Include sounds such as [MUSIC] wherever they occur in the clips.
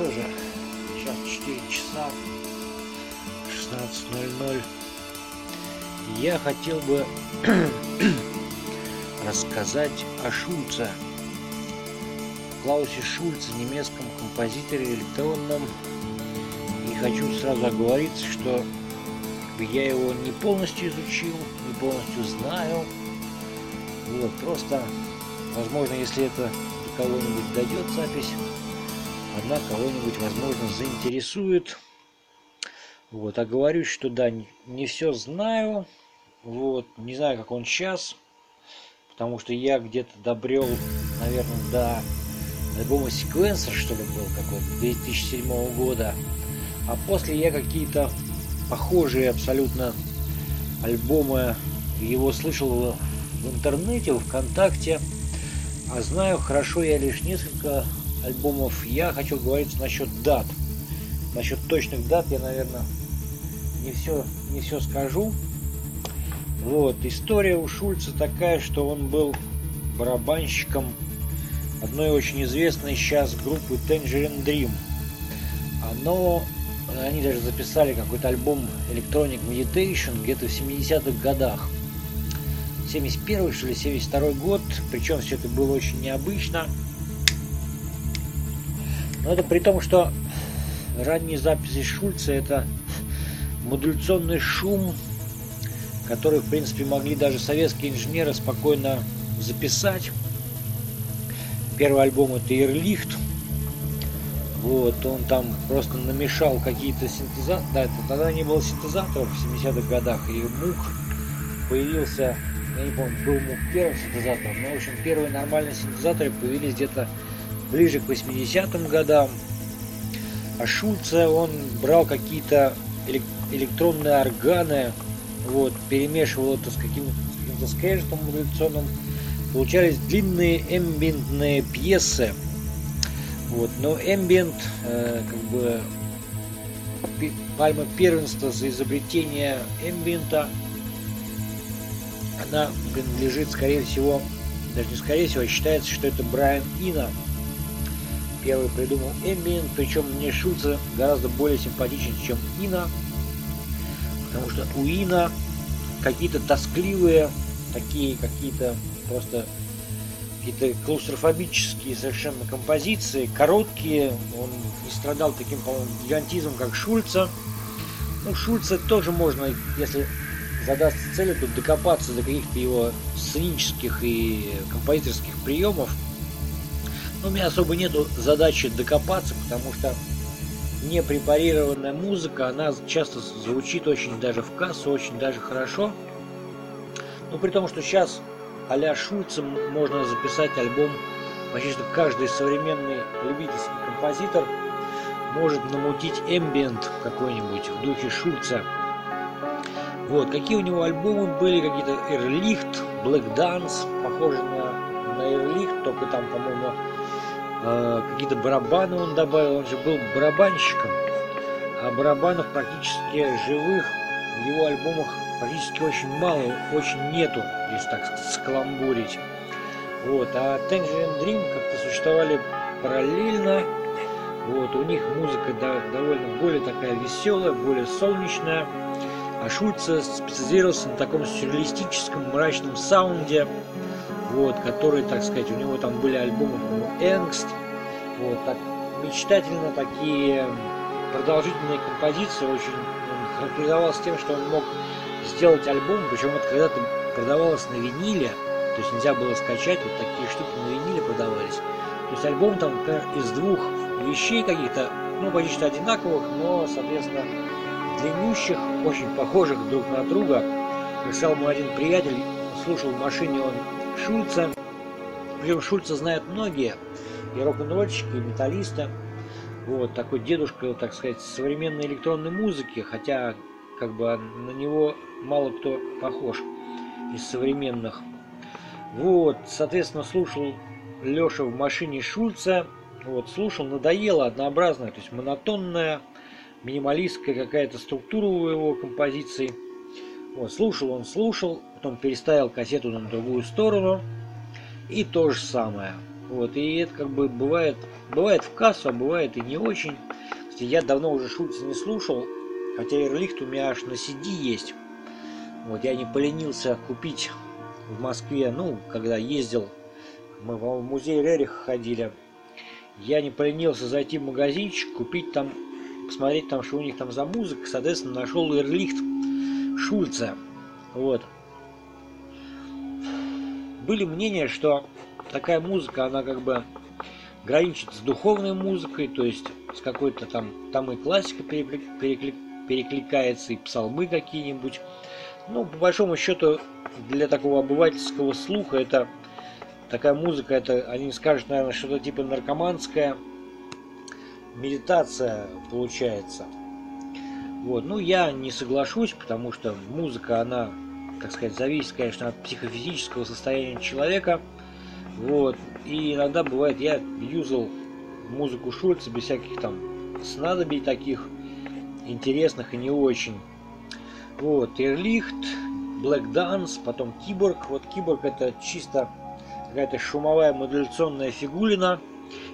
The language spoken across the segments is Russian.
что же, сейчас 4 часа 16.00. Я хотел бы [CLEARS THROAT] рассказать о Шульце. Клаусе Шульце, немецком композиторе электронном. И хочу сразу оговориться, что я его не полностью изучил, не полностью знаю. Вот, просто, возможно, если это до кого-нибудь дойдет запись, она кого-нибудь, возможно, заинтересует. Вот, а говорю, что да, не все знаю, вот, не знаю, как он сейчас, потому что я где-то добрел, наверное, до альбома секвенсор, что ли, был какой-то, 2007 года, а после я какие-то похожие абсолютно альбомы его слышал в интернете, в ВКонтакте, а знаю хорошо я лишь несколько альбомов. Я хочу говорить насчет дат. Насчет точных дат я, наверное, не все, не все скажу. Вот, история у Шульца такая, что он был барабанщиком одной очень известной сейчас группы Tangerine Dream. Оно, они даже записали какой-то альбом Electronic Meditation где-то в 70-х годах. 71 что ли, 72 год, причем все это было очень необычно. Но это при том, что ранние записи Шульца это модуляционный шум, который, в принципе, могли даже советские инженеры спокойно записать. Первый альбом это Ирлихт. Вот, он там просто намешал какие-то синтезаторы. Да, это тогда не было синтезаторов в 70-х годах, и МУК появился я не помню, был ему первым синтезатором, но, в общем, первые нормальные синтезаторы появились где-то ближе к 80-м годам. А Шульце, он брал какие-то электронные органы, вот, перемешивал это с каким-то каким скрежетом модуляционным. Получались длинные эмбиентные пьесы. Вот, но эмбиент, э, как бы, пальма первенства за изобретение эмбиента – она принадлежит, скорее всего, даже не скорее всего, а считается, что это Брайан Ина. Первый придумал Эмбиент, причем мне Шульца гораздо более симпатичен, чем Ина, потому что у Ина какие-то тоскливые, такие какие-то просто какие-то клаустрофобические совершенно композиции, короткие, он не страдал таким, по-моему, гигантизмом, как Шульца. Ну, Шульца тоже можно, если задастся целью тут докопаться до каких-то его сценических и композиторских приемов. Но у меня особо нету задачи докопаться, потому что непрепарированная музыка, она часто звучит очень даже в кассу, очень даже хорошо. Но при том, что сейчас а-ля Шульца можно записать альбом, почти что каждый современный любительский композитор может намутить эмбиент какой-нибудь в духе Шульца – вот, какие у него альбомы были, какие-то Эрлихт, Black Dance, похожие на, на Эрлихт, только там, по-моему, какие-то барабаны он добавил, он же был барабанщиком, а барабанов практически живых в его альбомах практически очень мало, очень нету, если так скаламбурить. Вот, а Tangerine Dream как-то существовали параллельно, вот, у них музыка да, довольно более такая веселая, более солнечная, а Шульце специализировался на таком сюрреалистическом мрачном саунде, вот, который, так сказать, у него там были альбомы, по-моему, Энгст, вот, так, мечтательно такие продолжительные композиции, очень характеризовался тем, что он мог сделать альбом, причем это когда-то продавалось на виниле, то есть нельзя было скачать, вот такие штуки на виниле продавались. То есть альбом там, например, из двух вещей каких-то, ну, почти одинаковых, но, соответственно, длиннющих, очень похожих друг на друга. Писал мой один приятель, слушал в машине он Шульца. Причем Шульца знают многие, и рок-н-ролльщики, и металлисты. Вот, такой дедушка, так сказать, современной электронной музыки, хотя как бы на него мало кто похож из современных. Вот, соответственно, слушал Леша в машине Шульца. Вот, слушал, надоело, однообразное, то есть монотонное, минималистская какая-то структура у его композиций. Вот, слушал он, слушал, потом переставил кассету на другую сторону. И то же самое. Вот, и это как бы бывает, бывает в кассу, а бывает и не очень. Кстати, я давно уже Шульца не слушал, хотя Эрлихт у меня аж на CD есть. Вот, я не поленился купить в Москве, ну, когда ездил, мы в музей Рериха ходили, я не поленился зайти в магазинчик, купить там, посмотреть там, что у них там за музыка, соответственно, нашел Эрлихт Шульца. Вот. Были мнения, что такая музыка, она как бы граничит с духовной музыкой, то есть с какой-то там, там и классика перекли, перекли, перекликается, и псалмы какие-нибудь. Ну, по большому счету, для такого обывательского слуха это такая музыка, это, они скажут, наверное, что-то типа наркоманская медитация получается. Вот, ну я не соглашусь, потому что музыка, она, так сказать, зависит, конечно, от психофизического состояния человека. Вот, и иногда бывает, я юзал музыку Шульца без всяких там снадобий таких интересных и не очень. Вот, Эрлихт, Black Dance, потом Киборг. Вот Киборг это чисто какая-то шумовая модуляционная фигулина.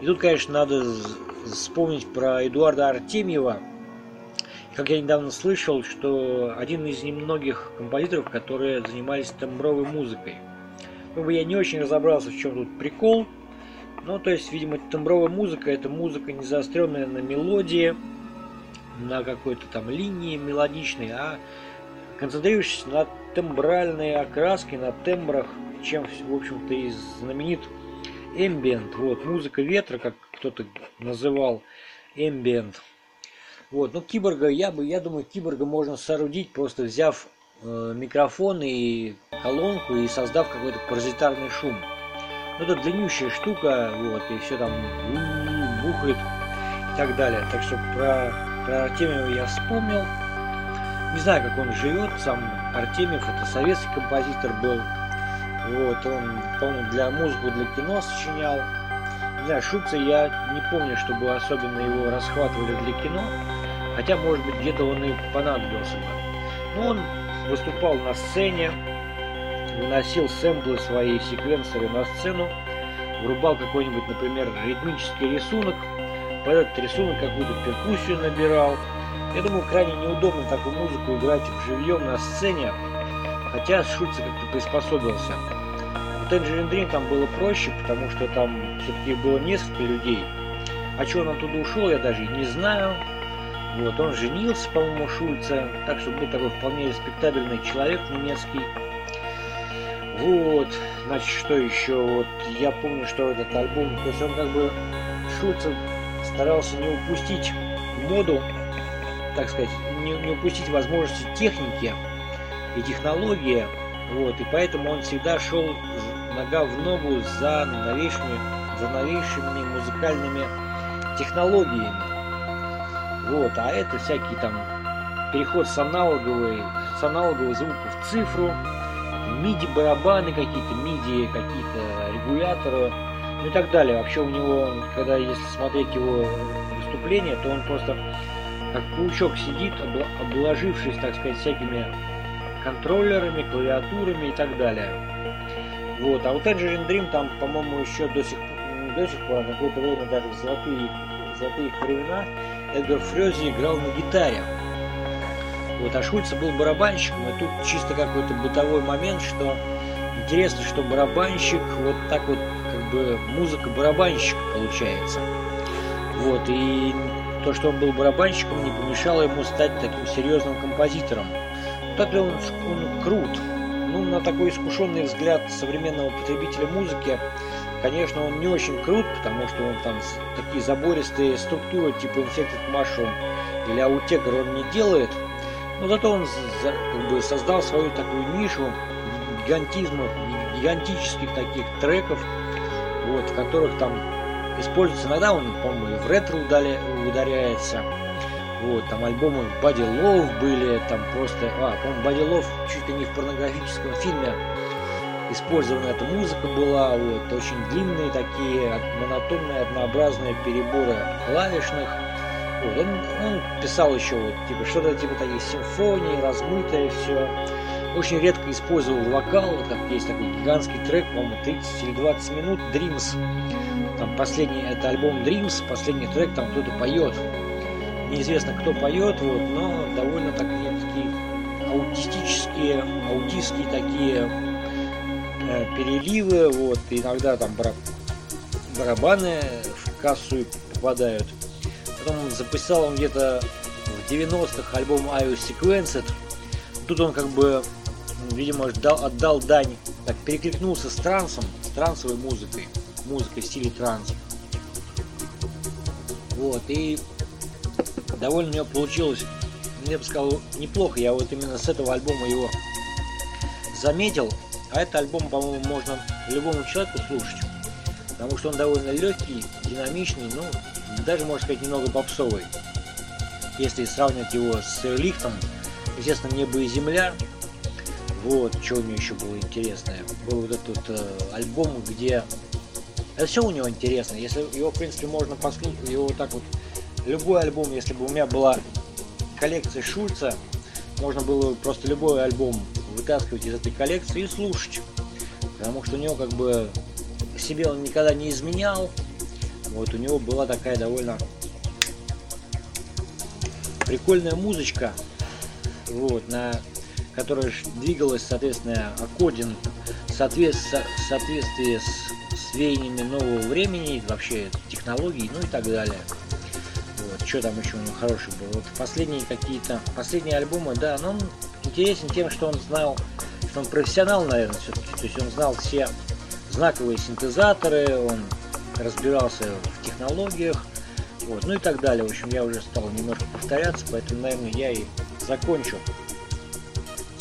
И тут, конечно, надо вспомнить про Эдуарда Артемьева. Как я недавно слышал, что один из немногих композиторов, которые занимались тембровой музыкой. Как бы я не очень разобрался, в чем тут прикол. Ну, то есть, видимо, тембровая музыка – это музыка не заостренная на мелодии, на какой-то там линии мелодичной, а концентрируешься на тембральной окраске, на тембрах, чем, в общем-то, и знаменит ambient, вот, музыка ветра, как кто-то называл ambient. Вот, ну, киборга, я бы, я думаю, киборга можно соорудить, просто взяв э, микрофон и колонку и создав какой-то паразитарный шум. Ну, это длиннющая штука, вот, и все там бухает и так далее. Так что про, про Артемьева я вспомнил. Не знаю, как он живет, сам Артемьев, это советский композитор был. Вот, он, по-моему, для музыку для кино сочинял. Не знаю, Шутца я не помню, чтобы особенно его расхватывали для кино. Хотя, может быть, где-то он и понадобился бы. Но он выступал на сцене, выносил сэмплы свои секвенсоры на сцену, врубал какой-нибудь, например, ритмический рисунок, под этот рисунок какую-то перкуссию набирал. Я думаю, крайне неудобно такую музыку играть живьем на сцене, Хотя Шульце как-то приспособился. У Tangerine Dream там было проще, потому что там все-таки было несколько людей. А что он оттуда ушел, я даже не знаю. Вот, он женился, по-моему, Шульце, так что был такой вполне респектабельный человек немецкий. Вот, значит, что еще? Вот, я помню, что этот альбом, то есть он как бы, Шульце старался не упустить моду, так сказать, не, не упустить возможности техники, и технология, вот, и поэтому он всегда шел нога в ногу за новейшими, за новейшими музыкальными технологиями. Вот, а это всякие там переход с аналоговой, с аналогового звука в цифру, MIDI барабаны какие-то, MIDI какие-то регуляторы, ну и так далее. Вообще у него, когда если смотреть его выступление, то он просто как паучок сидит, обложившись, так сказать, всякими контроллерами, клавиатурами и так далее. Вот. А у Tangerine Dream там, по-моему, еще до сих, до сих пор, какое-то время даже золотые, золотые времена, Эдгар Фрёзи играл на гитаре. Вот, а Шульца был барабанщиком, и тут чисто какой-то бытовой момент, что интересно, что барабанщик, вот так вот, как бы, музыка барабанщика получается. Вот, и то, что он был барабанщиком, не помешало ему стать таким серьезным композитором. Так ли он, он крут? Ну, на такой искушенный взгляд современного потребителя музыки, конечно, он не очень крут, потому что он там такие забористые структуры типа Infected Mushroom или Аутекер он не делает, но зато он как бы создал свою такую нишу гигантизма, гигантических таких треков, вот, в которых там используется иногда. Он, по-моему, и в ретро ударяется, вот, там альбомы Body Love были, там просто... А, по-моему, Body Love чуть ли не в порнографическом фильме использована эта музыка была, вот, очень длинные такие, монотонные, однообразные переборы клавишных. Вот, он, он писал еще вот, типа, что-то типа таких симфоний, размытое все. очень редко использовал вокал, вот как есть такой гигантский трек, по-моему, 30 или 20 минут, Dreams. Там последний, это альбом Dreams, последний трек, там кто-то поет. Неизвестно, кто поет, вот, но довольно такие, такие аутистические, аутистские такие переливы, вот, иногда там барабаны в кассу попадают. Потом записал он где-то в 90-х альбом iOS Sequenced. Тут он как бы видимо, отдал, отдал дань, так перекликнулся с трансом, с трансовой музыкой, музыкой в стиле транс. Вот, и довольно у него получилось, я бы сказал, неплохо. Я вот именно с этого альбома его заметил. А этот альбом, по-моему, можно любому человеку слушать. Потому что он довольно легкий, динамичный, ну, даже, можно сказать, немного попсовый. Если сравнивать его с Лихтом, естественно, «Небо и земля», вот, что у него еще было интересное. Был вот этот э, альбом, где... Это все у него интересно. Если его, в принципе, можно послушать, его вот так вот... Любой альбом, если бы у меня была коллекция Шульца, можно было просто любой альбом вытаскивать из этой коллекции и слушать. Потому что у него как бы себе он никогда не изменял. Вот у него была такая довольно прикольная музычка. Вот, на которая двигалась, соответственно, Аккордин в соответствии с, с веяниями нового времени, вообще технологий, ну и так далее. Вот, что там еще у него хороший был. Вот последние какие-то, последние альбомы, да, но он интересен тем, что он знал, что он профессионал, наверное, все-таки. То есть он знал все знаковые синтезаторы, он разбирался в технологиях, вот, ну и так далее. В общем, я уже стал немножко повторяться, поэтому, наверное, я и закончу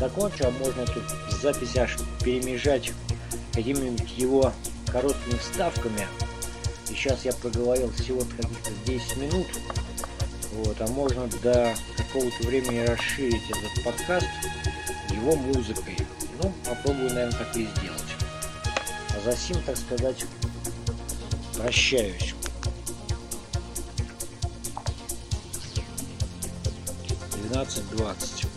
закончу, а можно тут запись аж перемежать какими-нибудь его короткими вставками. И сейчас я проговорил всего каких-то 10 минут. Вот, а можно до какого-то времени расширить этот подкаст его музыкой. Ну, попробую, наверное, так и сделать. А за сим, так сказать, прощаюсь. 12.20.